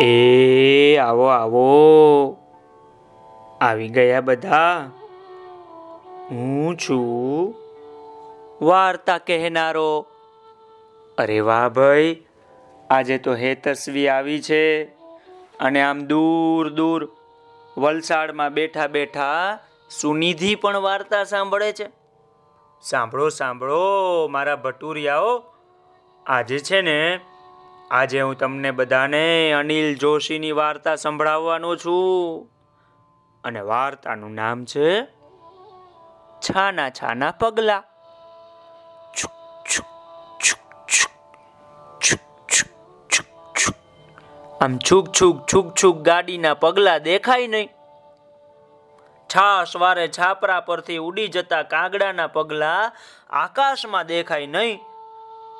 એ, આવો આવો. આવી ગયા બધા? હું છું વાર્તા કહેનારો. અરે વાહ ભાઈ, આજે તો હેતસ્વી આવી છે. અને આમ દૂર દૂર વલસાડમાં બેઠા બેઠા સુનિધિ પણ વાર્તા સાંભળે છે. સાંભળો સાંભળો, મારા ભટુરિયાઓ. આજે છે ને આજે હું તમને બધાને અનિલ જોશીની વાર્તા સંભળાવવાનો છું. અને વાર્તાનું નામ છે છાના છાના પગલા. આમ છુક છુક છુક છુક ગાડીના પગલા દેખાય નહીં. છાસ વારે છાપરા પરથી ઉડી જતા કાગડાના પગલા આકાશમાં દેખાય નહીં.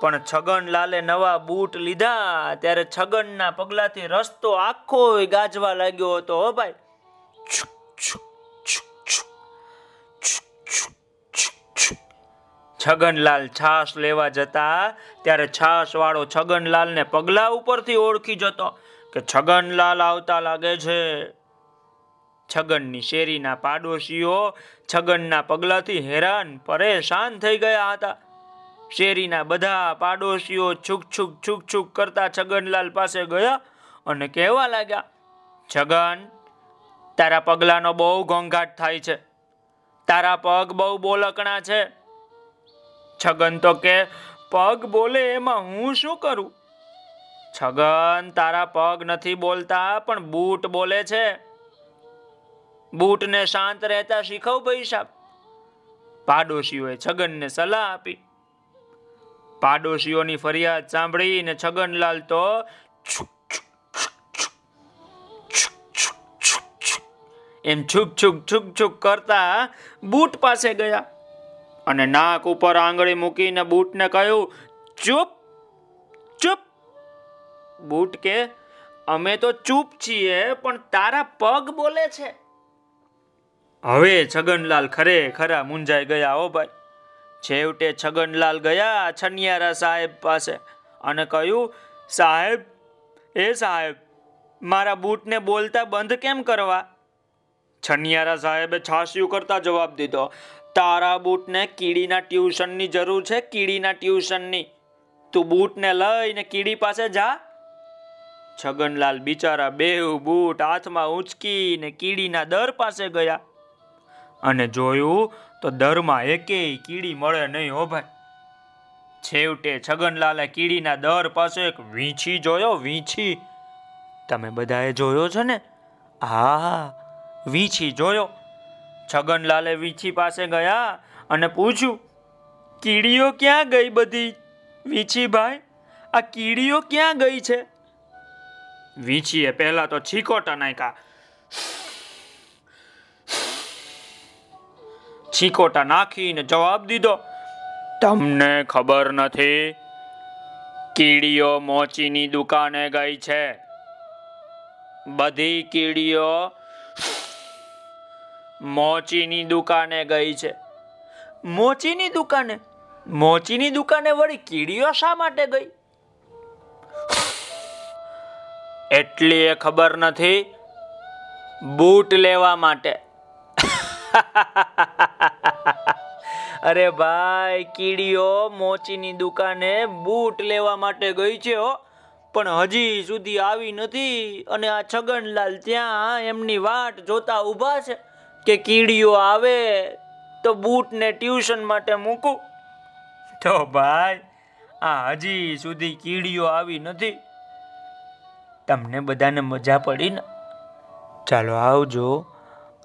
પણ છગનલાલે નવા બૂટ લીધા. ત્યારે છગનના પગલાથી રસ્તો આખો ગાજવા લાગ્યો હતો, હો ભાઈ. છગનલાલ છાસ લેવા જતા, ત્યારે છાસ વાળો છગનલાલને પગલા ઉપરથી ઓળખી જતો કે છગનલાલ આવતા લાગે છે. છગનની શેરીના પાડોશીઓ છગનના પગલાથી હેરાન, પરેશાન થઈ ગયા હતા. શેરીના બધા પાડોશીઓ છુક છુક છુક છુક કરતા છગનલાલ પાસે ગયા અને કહેવા લાગ્યા, છગન, તારા પગલાનો બહુ ઘોંઘાટ થાય છે. તારા પગ બહુ બોલકણા છે. છગન તો કે, પગ બોલે એમાં હું શું કરું? છગન, તારા પગ નથી બોલતા, પણ બૂટ બોલે છે. બૂટને શાંત રહેતા શીખવ ભાઈ સાહેબ પાડોશીઓએ છગનને સલાહ આપી. પાડોશીઓની ફરિયાદ સાંભળીને છગનલાલ તો એમ છુક છુક છુક છુક કરતા બૂટ પાસે ગયા અને નાક ઉપર આંગળી મૂકીને બૂટને કહ્યું, ચૂપ ચૂપ. બૂટ કે, અમે તો ચૂપ છીએ, પણ તારા પગ બોલે છે. હવે છગનલાલ ખરે ખરા મુંજાઈ ગયા હો ભાઈ છેવટે છગનલાલ ગયા છનિયારા સાહેબ પાસે અને કહ્યું, સાહેબ, એ સાહેબ, મારા બૂટને બોલતા બંધ કેમ કરવા? છનિયારા સાહેબે છાસ્યું કરતા જવાબ દીધો, તારા બૂટને કીડીના ટ્યુશનની જરૂર છે, કીડીના ટ્યુશનની. તું બૂટને લઈને કીડી પાસે જા. છગનલાલ બિચારા બેવ બૂટ હાથમાં ઉંચકીને કીડીના દર પાસે ગયા. અને જોયું તો દરમાં એકેય કીડી મળે નહીં હો ભાઈ. છેવટે છગનલાલે કીડીના દર પાસે એક વીંછી જોયો, વીંછી. તમે બધાએ જોયો છે ને? હા વીંછી જોયો. છગનલાલે વીંછી પાસે ગયા અને પૂછ્યું, કીડીઓ ક્યાં ગઈ બધી? વીંછી ભાઈ, આ કીડીઓ ક્યાં ગઈ છે? વીંછીએ પહેલા તો છીકોટા નાખ્યા. છીકોટા નાખીને જવાબ દીધો, તમને ખબર નથી, કીડીઓ મોચીની દુકાને ગઈ છે. બધી કીડીઓ મોચીની દુકાને ગઈ છે. મોચીની દુકાને? મોચીની દુકાને વળી કીડીઓ શા માટે ગઈ? એટલી એ ખબર નથી, બૂટ લેવા માટે. અરે ભાઈ, કીડીઓ મોચીની દુકાને બૂટ લેવા માટે ગઈ છે હો. પણ હજી સુધી આવી નથી અને આ છગનલાલ ત્યાં એમની વાટ જોતા ઊભા છે કે કીડીઓ આવે તો બૂટને ટ્યુશન માટે મૂકું. તો ભાઈ, આ હજી સુધી કીડીઓ આવી નથી. તમને બધાને મજા પડી ને? ચાલો આવજો.